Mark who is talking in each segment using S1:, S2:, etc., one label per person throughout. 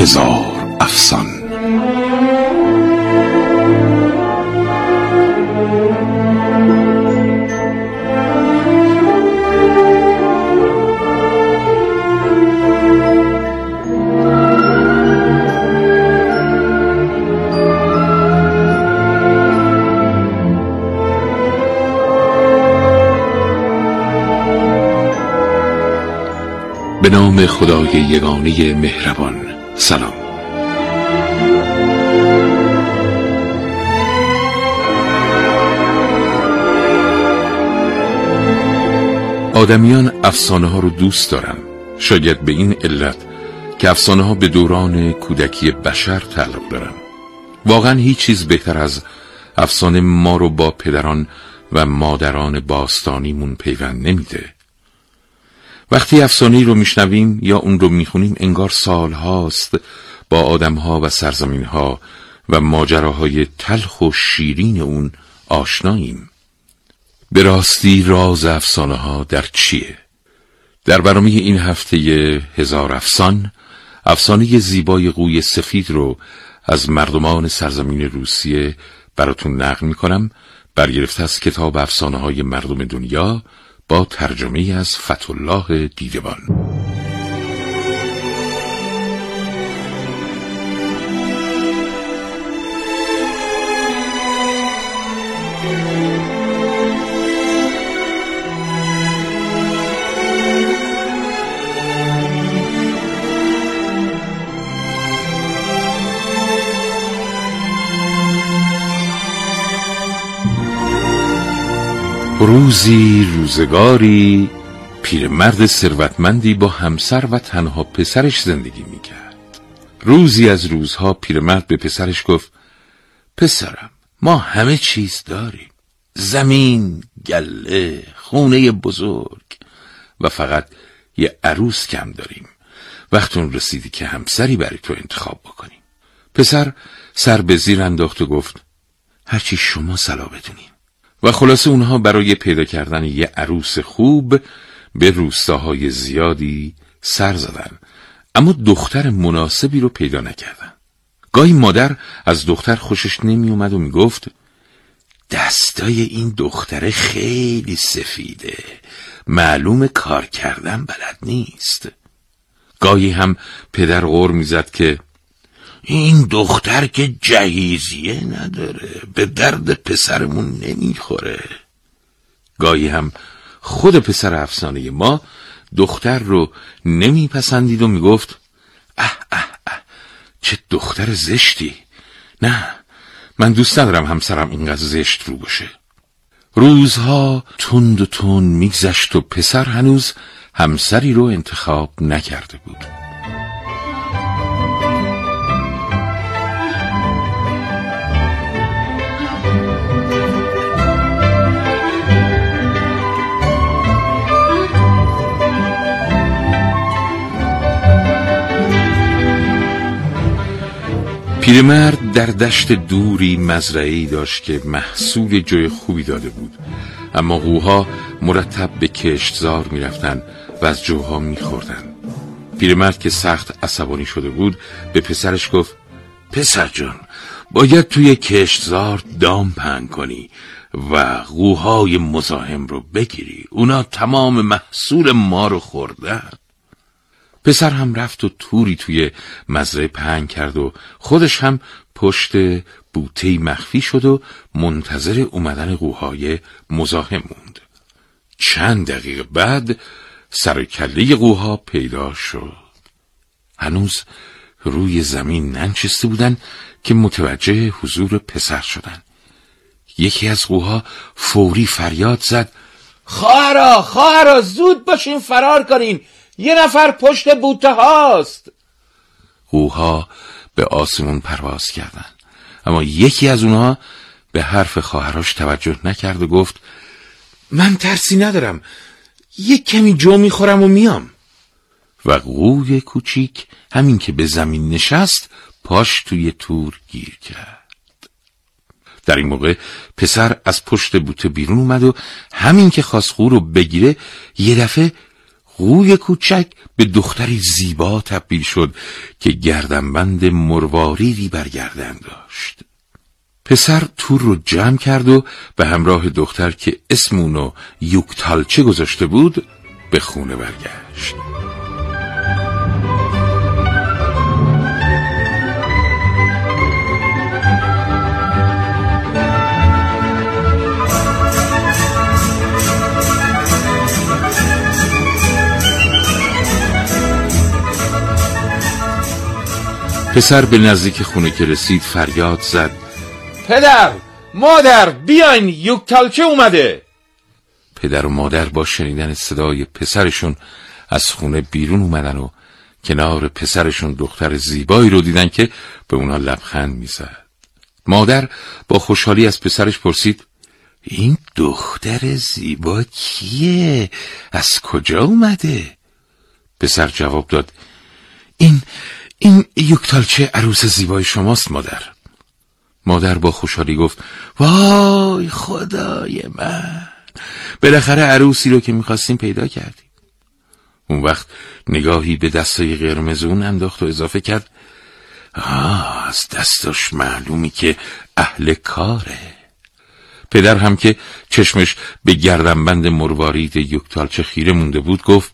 S1: هزار افسان. به نام خدای یگانه مهربان. سلام. آدمیان افسانه ها رو دوست دارن. شاید به این علت که افسانه ها به دوران کودکی بشر تعلق دارن. واقعا هیچ چیز بهتر از افسانه ما رو با پدران و مادران باستانیمون پیوند نمیده. وقتی افسانه رو میشنویم یا اون رو می‌خونیم انگار سال هاست با آدم ها و سرزمین ها و ماجراهای تلخ و شیرین اون آشناییم به راستی راز افسانه ها در چیه؟ در برنامه این هفته هزار افسان افسانه زیبای قوی سفید رو از مردمان سرزمین روسیه براتون نقل می‌کنم برگرفته از کتاب افسانه های مردم دنیا با ترجمه از فتولاه دیدبان. روزی روزگاری پیرمرد ثروتمندی با همسر و تنها پسرش زندگی می‌کرد. روزی از روزها پیرمرد به پسرش گفت پسرم ما همه چیز داریم. زمین گله خونه بزرگ. و فقط یه عروس کم داریم. وقتون رسیدی که همسری برای تو انتخاب بکنیم. پسر سر به زیر انداخت و گفت هرچی شما سلا بدونیم و خلاصه اونها برای پیدا کردن یه عروس خوب به روستاهای زیادی سر زدن. اما دختر مناسبی رو پیدا نکردن. گاهی مادر از دختر خوشش نمی اومد و می گفت دستای این دختر خیلی سفیده. معلوم کار کردن بلد نیست. گاهی هم پدر غور می‌زد که این دختر که جهیزیه نداره. به درد پسرمون نمی‌خوره. گاهی هم خود پسر افسانه ما دختر رو نمیپسندید و می‌گفت اه اه اه چه دختر زشتی. نه من دوست ندارم همسرم اینقدر زشت رو باشه. روزها تند و تند میگذشت و پسر هنوز همسری رو انتخاب نکرده بود. پیرمرد در دشت دوری مزرعی داشت که محصول جای خوبی داده بود. اما قوها مرتب به کشتزار می‌رفتن و از جوها میخوردن. پیرمرد که سخت عصبانی شده بود به پسرش گفت پسر جان باید توی کشتزار دام پهن کنی و قوهای مزاحم رو بگیری. اونا تمام محصول ما رو خوردن. پسر هم رفت و توری توی مزرعه پهن کرد و خودش هم پشت بوته مخفی شد و منتظر اومدن قوهای مزاحم موند. چند دقیقه بعد سر کله قوها پیدا شد. هنوز روی زمین ننشسته بودن که متوجه حضور پسر شدن. یکی از قوها فوری فریاد زد.
S2: خواهرا خواهرا زود باشین فرار کنین. یه نفر پشت بوته هاست.
S1: قوها به آسمون پرواز کردن. اما یکی از اونها به حرف خواهرش توجه نکرد و گفت
S2: من ترسی ندارم. یک کمی جو می‌خورم و میام.
S1: و قوی کوچیک همین که به زمین نشست پاش توی تور گیر کرد. در این موقع پسر از پشت بوته بیرون اومد و همین که خواست قو رو بگیره یه دفعه قوی کوچک به دختری زیبا تبدیل شد که گردنبند مرواریدی بر گردن داشت. پسر تور رو جمع کرد و به همراه دختر که اسم اونو یوکتالچه گذاشته بود به خونه برگشت. پسر به نزدیک خونه که رسید فریاد زد
S2: پدر مادر بیاین یوکتالچه اومده
S1: پدر و مادر با شنیدن صدای پسرشون از خونه بیرون اومدن و کنار پسرشون دختر زیبایی رو دیدن که به اونا لبخند می‌زد مادر با خوشحالی از پسرش پرسید این دختر زیبا کیه؟ از کجا اومده؟ پسر جواب داد این این یکتالچه عروس زیبای شماست مادر. مادر با خوشحالی گفت وای خدای من بالاخره عروسی رو که می‌خواستیم پیدا کردیم. اون وقت نگاهی به دستای قرمزون انداخت و اضافه کرد آه از دستاش معلومی که اهل کاره. پدر هم که چشمش به گردنبند مروارید یکتالچه خیره مونده بود گفت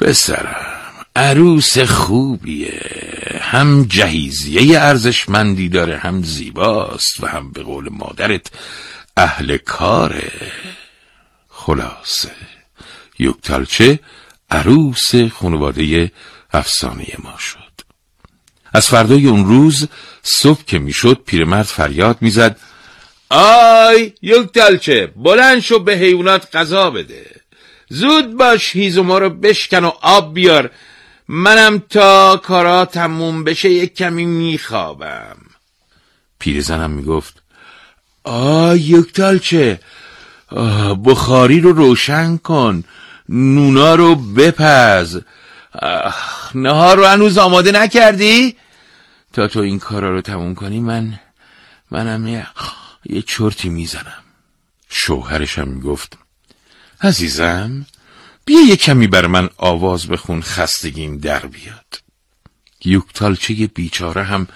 S1: بسرم عروس خوبیه. هم جهیزیه ارزشمندی داره هم زیباست و هم به قول مادرت اهل کاره. خلاصه. یکتالچه عروس خانواده افسانه ما شد. از فردای اون روز صبح که می‌شد پیرمرد فریاد می‌زد
S2: آی یکتالچه بلند شو به حیوانات غذا بده. زود باش هیز ما رو بشکن و آب بیار. منم تا کارا تموم بشه یک کمی میخوابم.
S1: پیرزنم می‌گفت آه یکتالچه بخاری رو روشن کن نونا رو بپز.
S2: نهار رو هنوز آماده نکردی؟
S1: تا تو این کارا رو تموم کنی من منم یه, یه چرتی می‌زنم. شوهرشم می‌گفت عزیزم بیا یه کمی بر من آواز بخون خستگیم در بیاد. یوکتالچه بیچاره هم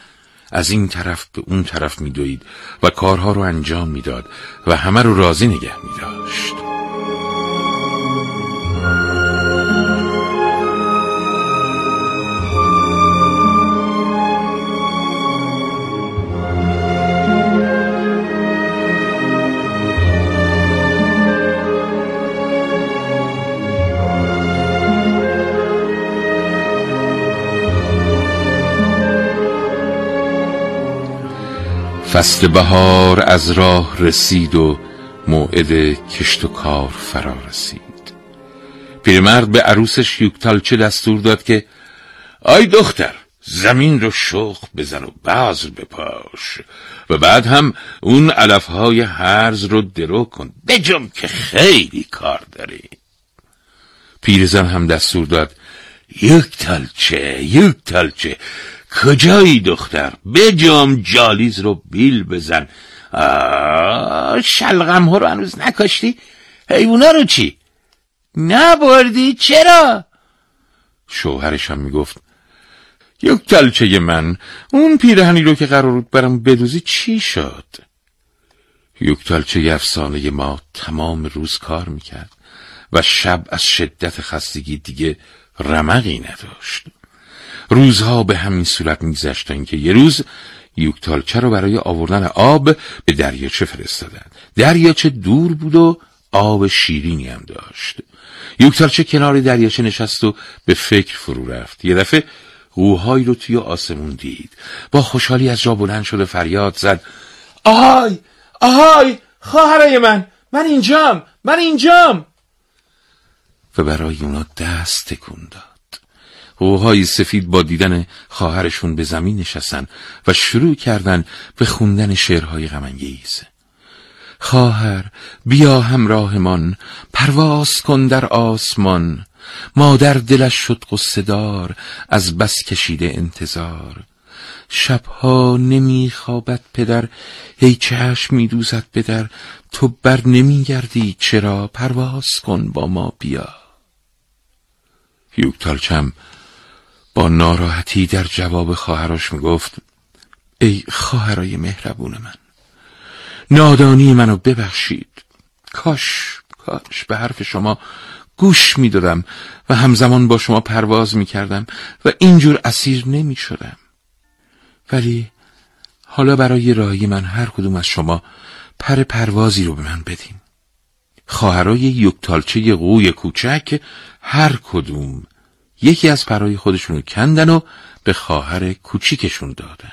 S1: از این طرف به اون طرف میدوید و کارها رو انجام می‌داد و همه رو راضی نگه میداشت. فصل بهار از راه رسید و موعد کشت و کار فرا رسید. پیرمرد به عروسش یوکتالچه دستور داد که آی دختر زمین رو شخ بزن و بذر بپاش و بعد هم اون علفهای هرز رو درو کن بجم که خیلی کار داری. پیرزن هم دستور داد یک تلچه یک تلچه کجایی دختر؟ بجام جالیز رو بیل بزن. شلغم ها رو هنوز نکاشتی؟ حیونا رو چی؟ نبردی؟ چرا؟ شوهرشم می‌گفت یک کلچه من اون پیرهنی رو که قرار بود برم بدوزی چی شد؟ یک کلچه افسانه ما تمام روز کار می‌کرد و شب از شدت خستگی دیگه رمقی نداشت. روزها به همین صورت میگذشت تا اینکه یه روز یوکتالچه رو برای آوردن آب به دریاچه فرستادن دریاچه دور بود و آب شیرینی هم داشت. یوکتالچه کنار دریاچه نشست و به فکر فرو رفت. یه دفعه قوهایی رو توی آسمون دید. با خوشحالی از جا بلند شده فریاد زد.
S2: آهای! آهای! خواهرای من! من اینجام! من اینجام!
S1: و برای اونا دست تکون داد. قوهای سفید با دیدن خواهرشون به زمین نشستن و شروع کردن به خوندن شعرهای غمانگیز. خواهر بیا همراهمان پرواز کن در آسمان. مادر دلش شد قصدار از بس کشیده انتظار. شبها نمی خوابد پدر هی چشم می دوزد پدر. تو بر نمی گردی چرا؟ پرواز کن با ما بیا. یوکتالچم با ناراحتی در جواب خواهرش می‌گفت ای خواهرای مهربون من نادانی منو ببخشید. کاش کاش به حرف شما گوش می‌دادم و همزمان با شما پرواز می‌کردم و اینجور اسیر نمی‌شدم. ولی حالا برای راهی من هر کدوم از شما پر پروازی رو به من بدین. خواهرای یکتالچه قوی کوچک هر کدوم یکی از پرهای خودشونو کندن و به خواهر کوچیکشون دادن.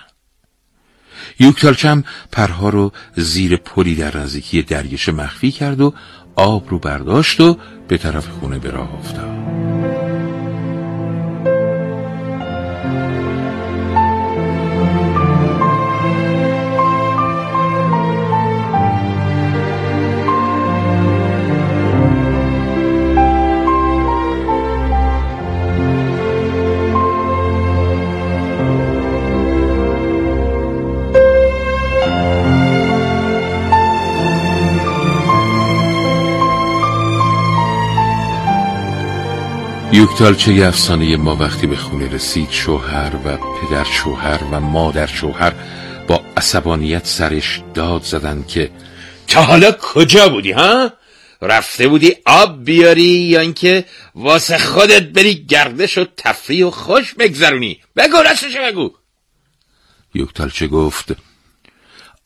S1: یوکتالچم پرها رو زیر پلی در نزدیکی دریاچه مخفی کرد و آب رو برداشت و به طرف خونه به راه افتاد. یوکتالچه افسانه ما وقتی به خونه رسید شوهر و پدر شوهر و مادر شوهر با عصبانیت سرش داد زدن که
S2: تا حالا کجا بودی ها؟ رفته بودی آب بیاری یا اینکه واسه خودت بری گردش و تفریح و خوش بگذرونی؟ بگو راستش بگو.
S1: یوکتالچه گفت؟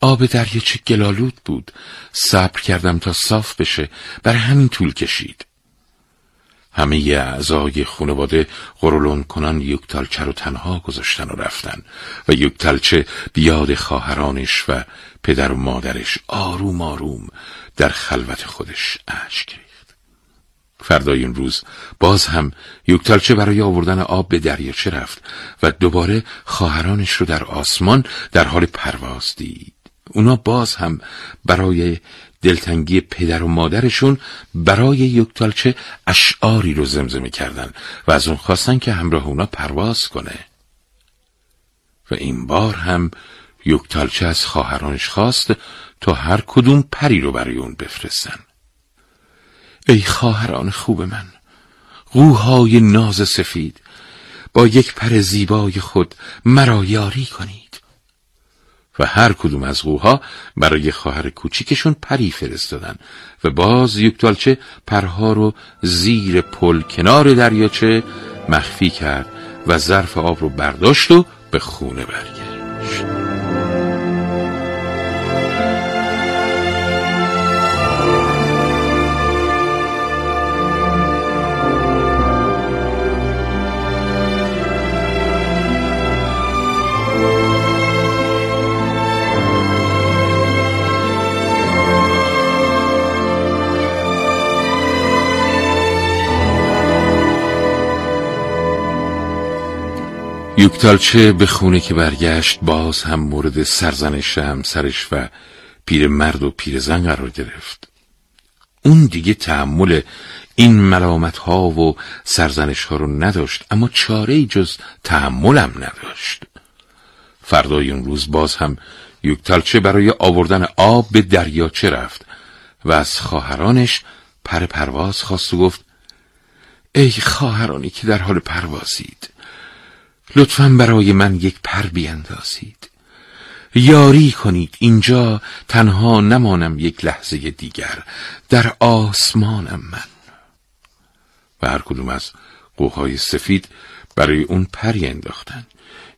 S1: آب دریاچه گلالود بود. صبر کردم تا صاف بشه. برای همین طول کشید. همه اعضای خانواده قرولون کنان یکتالچه رو تنها گذاشتن و رفتن و یکتالچه بیاد خواهرانش و پدر و مادرش آروم آروم در خلوت خودش اشک ریخت. فردای این روز باز هم یکتالچه برای آوردن آب به دریاچه رفت و دوباره خواهرانش رو در آسمان در حال پرواز دید. اونا باز هم برای دلتنگی پدر و مادرشون برای یکتالچه اشعاری رو زمزمه کردن و از اون خواستن که همراه اونا پرواز کنه. و این بار هم یکتالچه از خواهرانش خواست تا هر کدوم پری رو برای اون بفرستن. ای خواهران خوب من قوهای ناز سفید با یک پر زیبای خود مرا یاری کنید. و هر کدوم از قوها برای خواهر کوچیکشون پری فرستادن و باز یکتالچه پرها رو زیر پل کنار دریاچه مخفی کرد و ظرف آب رو برداشت و به خونه برگشت. یوکتالچه به خونه که برگشت باز هم مورد سرزنش همسرش و پیرمرد و پیرزن قرار گرفت. اون دیگه تحمل این ملامت ها و سرزنش ها رو نداشت اما چاره جز تحملم نداشت. فردای اون روز باز هم یوکتالچه برای آوردن آب به دریاچه رفت و از خواهرانش پر پرواز خواست و گفت ای خواهرانی که در حال پروازید لطفا برای من یک پر بیندازید. یاری کنید. اینجا تنها نمانم یک لحظه دیگر. در آسمانم من. و هر کدوم از قوهای سفید برای اون پری انداختن.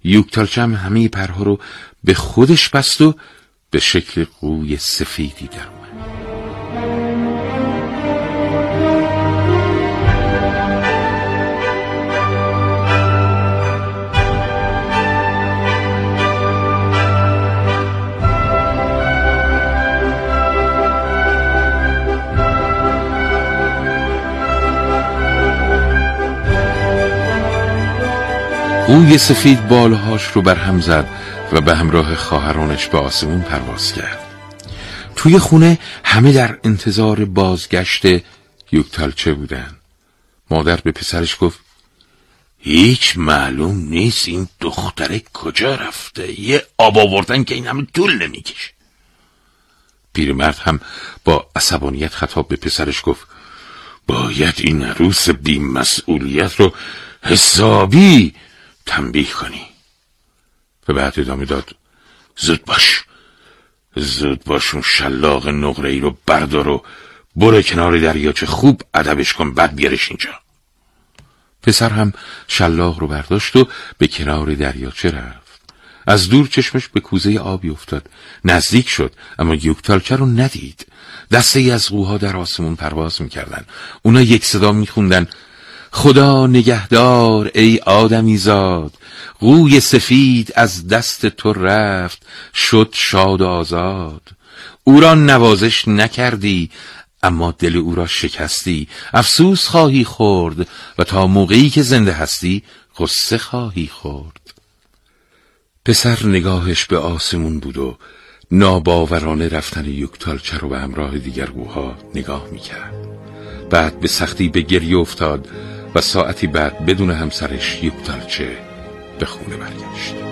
S1: یوکتالچم همه پرها رو به خودش بست و به شکل قوی سفیدی در قوی سفید بالهاش رو بر هم زد و به همراه خواهرانش به آسمون پرواز کرد. توی خونه همه در انتظار بازگشت یوکتالچه بودن. مادر به پسرش گفت هیچ معلوم نیست این دختره کجا رفته. یه آب آوردن که این همه طول باید این عروس بی مسئولیت رو حسابی تنبیه کنی. و بعد ادامه داد زود باش. زود باش اون شلاق نقره ای رو بردار و برو کنار دریاچه خوب ادبش کن بعد بیارش اینجا. پسر هم شلاق رو برداشت و به کنار دریاچه رفت. از دور چشمش به کوزه آبی افتاد. نزدیک شد اما یوکتالچه رو ندید. دسته ای از قوها در آسمون پرواز می‌کردن. اونا یک صدا میخوندن. خدا نگهدار ای آدمی زاد. قوی سفید از دست تو رفت شد شاد آزاد. او را نوازش نکردی اما دل او را شکستی. افسوس خواهی خورد و تا موقعی که زنده هستی قصه خواهی خورد. پسر نگاهش به آسمون بود و ناباورانه رفتن یکتالچه رو به همراه دیگر گوها نگاه می‌کرد. بعد به سختی به گریه افتاد. و ساعتی بعد بدون همسرش یکتالچه به خونه برگشت.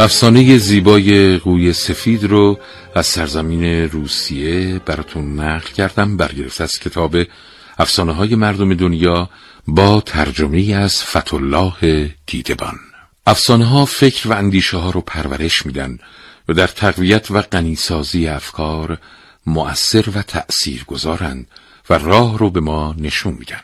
S1: افسانه زیبای قوی سفید رو از سرزمین روسیه براتون نقل کردم. برگرفته از کتاب افسانه های مردم دنیا با ترجمه از فتولاه دیدبان. افسانه ها فکر و اندیشه ها رو پرورش میدن و در تقویت و غنیسازی افکار مؤثر و تأثیر گذارند و راه رو به ما نشون میدن.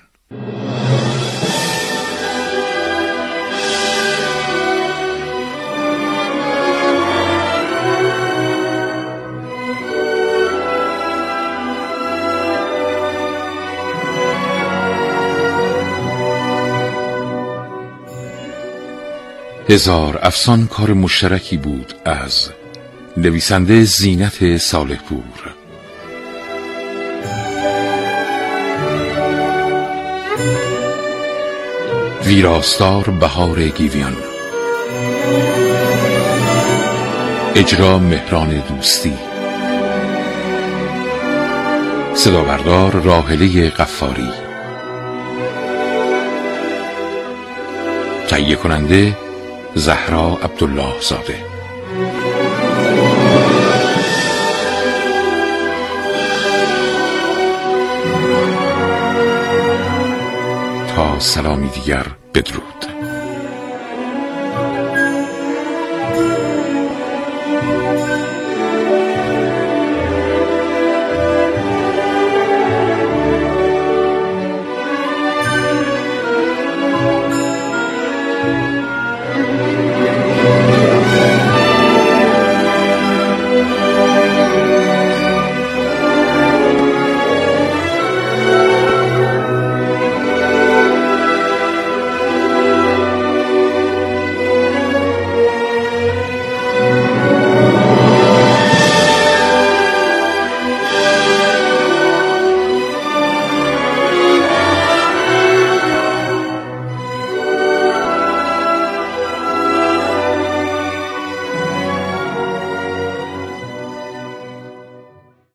S1: هزار افسان کار مشترکی بود از نویسنده زینت صالح پور ویراستار بهار گیویان. اجرا مهران دوستی. صدابردار راهله قفاری تهیه کننده زهرا عبدالله زاده تا سلامی دیگر بدرود.